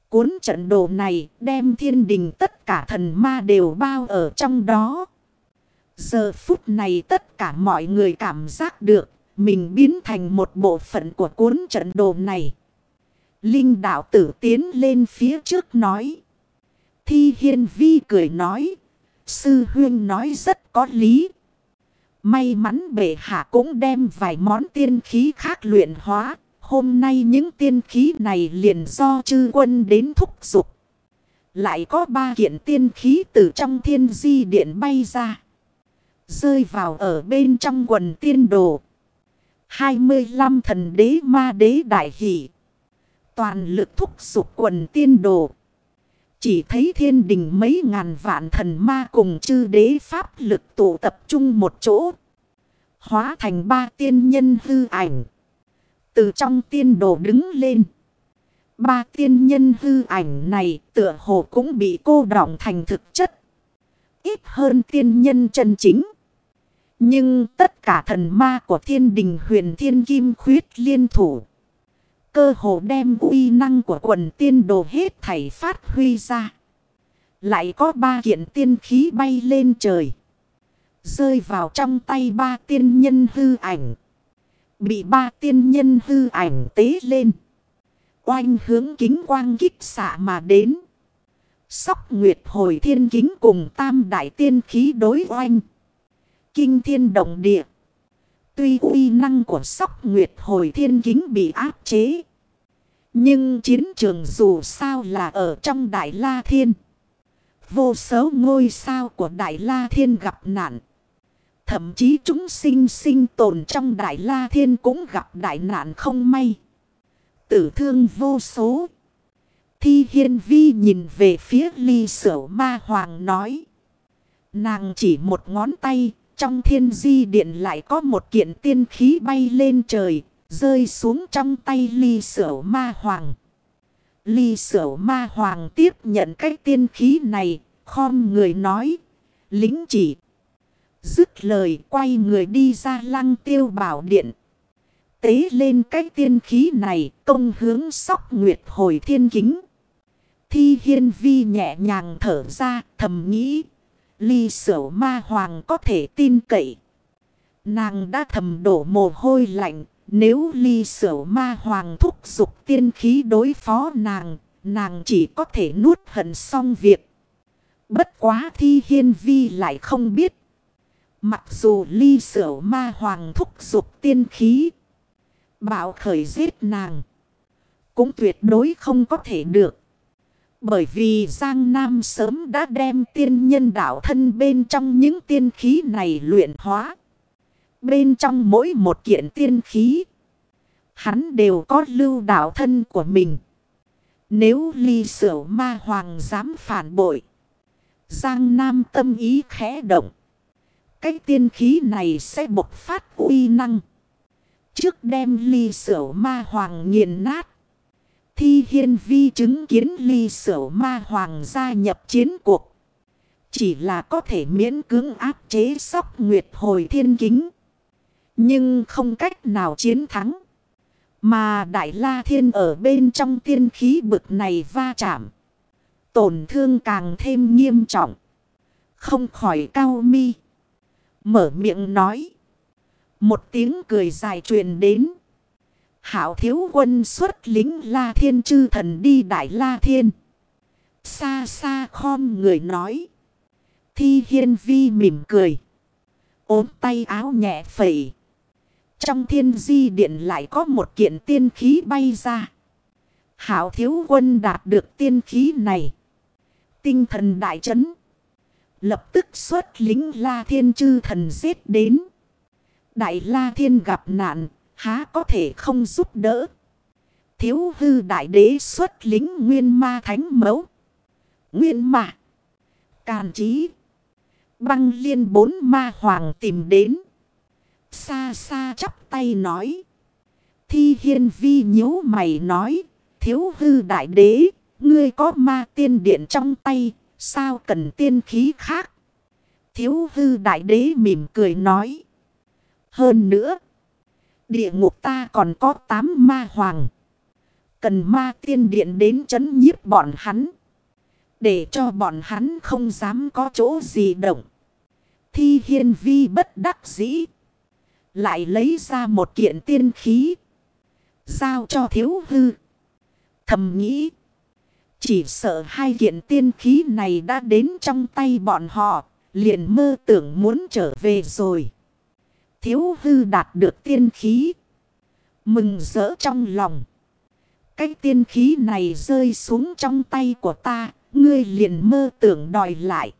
Cuốn trận đồ này đem thiên đình tất cả thần ma đều bao ở trong đó. Giờ phút này tất cả mọi người cảm giác được mình biến thành một bộ phận của cuốn trận đồ này. Linh đạo tử tiến lên phía trước nói. Thi hiên vi cười nói Sư huyên nói rất có lý. May mắn bệ hạ cũng đem vài món tiên khí khác luyện hóa. Hôm nay những tiên khí này liền do chư quân đến thúc dục Lại có ba kiện tiên khí từ trong thiên di điện bay ra. Rơi vào ở bên trong quần tiên đồ. 25 thần đế ma đế đại hỷ. Toàn lực thúc dục quần tiên đồ. Chỉ thấy thiên đình mấy ngàn vạn thần ma cùng chư đế pháp lực tụ tập trung một chỗ. Hóa thành ba tiên nhân hư ảnh. Từ trong tiên đồ đứng lên. Ba tiên nhân hư ảnh này tựa hồ cũng bị cô đọng thành thực chất. Ít hơn tiên nhân chân chính. Nhưng tất cả thần ma của thiên đình huyền thiên kim khuyết liên thủ. Cơ hồ đem uy năng của quần tiên đồ hết thảy phát huy ra. Lại có ba kiện tiên khí bay lên trời. Rơi vào trong tay ba tiên nhân hư ảnh. Bị ba tiên nhân hư ảnh tế lên. Oanh hướng kính quang kích xạ mà đến. Sóc Nguyệt hồi thiên kính cùng tam đại tiên khí đối oanh. Kinh thiên động địa. Tuy uy năng của sóc Nguyệt hồi thiên kính bị áp chế. Nhưng chiến trường dù sao là ở trong Đại La Thiên. Vô số ngôi sao của Đại La Thiên gặp nạn. Thậm chí chúng sinh sinh tồn trong Đại La Thiên cũng gặp đại nạn không may. Tử thương vô số. Thi hiên vi nhìn về phía ly sở ma hoàng nói. Nàng chỉ một ngón tay. Trong thiên di điện lại có một kiện tiên khí bay lên trời. Rơi xuống trong tay ly sở ma hoàng. Ly sở ma hoàng tiếp nhận cái tiên khí này. Khom người nói. Lính chỉ. Dứt lời quay người đi ra lăng tiêu bảo điện. Tế lên cái tiên khí này, công hướng sóc nguyệt hồi thiên kính. Thi hiên vi nhẹ nhàng thở ra, thầm nghĩ. Ly sở ma hoàng có thể tin cậy. Nàng đã thầm đổ mồ hôi lạnh. Nếu ly sở ma hoàng thúc dục tiên khí đối phó nàng. Nàng chỉ có thể nuốt hận xong việc. Bất quá thi hiên vi lại không biết. Mặc dù ly sở ma hoàng thúc dục tiên khí. Bảo khởi giết nàng. Cũng tuyệt đối không có thể được. Bởi vì Giang Nam sớm đã đem tiên nhân đạo thân bên trong những tiên khí này luyện hóa. Bên trong mỗi một kiện tiên khí. Hắn đều có lưu đạo thân của mình. Nếu ly sửu ma hoàng dám phản bội. Giang Nam tâm ý khẽ động. Cái tiên khí này sẽ bộc phát uy năng. Trước đem ly sửu ma hoàng nghiền nát. Thi hiên vi chứng kiến ly sửu ma hoàng gia nhập chiến cuộc. Chỉ là có thể miễn cưỡng áp chế sóc nguyệt hồi thiên kính. Nhưng không cách nào chiến thắng. Mà Đại La Thiên ở bên trong tiên khí bực này va chạm. Tổn thương càng thêm nghiêm trọng. Không khỏi cao mi. Mở miệng nói. Một tiếng cười dài truyền đến. Hảo thiếu quân xuất lính La Thiên chư thần đi Đại La Thiên. Xa xa khom người nói. Thi hiên vi mỉm cười. ốm tay áo nhẹ phẩy. Trong thiên di điện lại có một kiện tiên khí bay ra. Hảo thiếu quân đạt được tiên khí này. Tinh thần đại chấn. Lập tức xuất lính La Thiên chư thần giết đến. Đại La Thiên gặp nạn, há có thể không giúp đỡ. Thiếu hư đại đế xuất lính nguyên ma thánh mẫu. Nguyên ma. Càn trí. Băng liên bốn ma hoàng tìm đến. Xa xa chắp tay nói. Thi hiên vi nhíu mày nói. Thiếu hư đại đế. Ngươi có ma tiên điện trong tay. Sao cần tiên khí khác? Thiếu hư đại đế mỉm cười nói. Hơn nữa. Địa ngục ta còn có tám ma hoàng. Cần ma tiên điện đến chấn nhiếp bọn hắn. Để cho bọn hắn không dám có chỗ gì động. Thi hiên vi bất đắc dĩ. Lại lấy ra một kiện tiên khí. Giao cho thiếu hư. Thầm nghĩ. Chỉ sợ hai kiện tiên khí này đã đến trong tay bọn họ. Liền mơ tưởng muốn trở về rồi. Thiếu hư đạt được tiên khí. Mừng rỡ trong lòng. Cái tiên khí này rơi xuống trong tay của ta. Ngươi liền mơ tưởng đòi lại.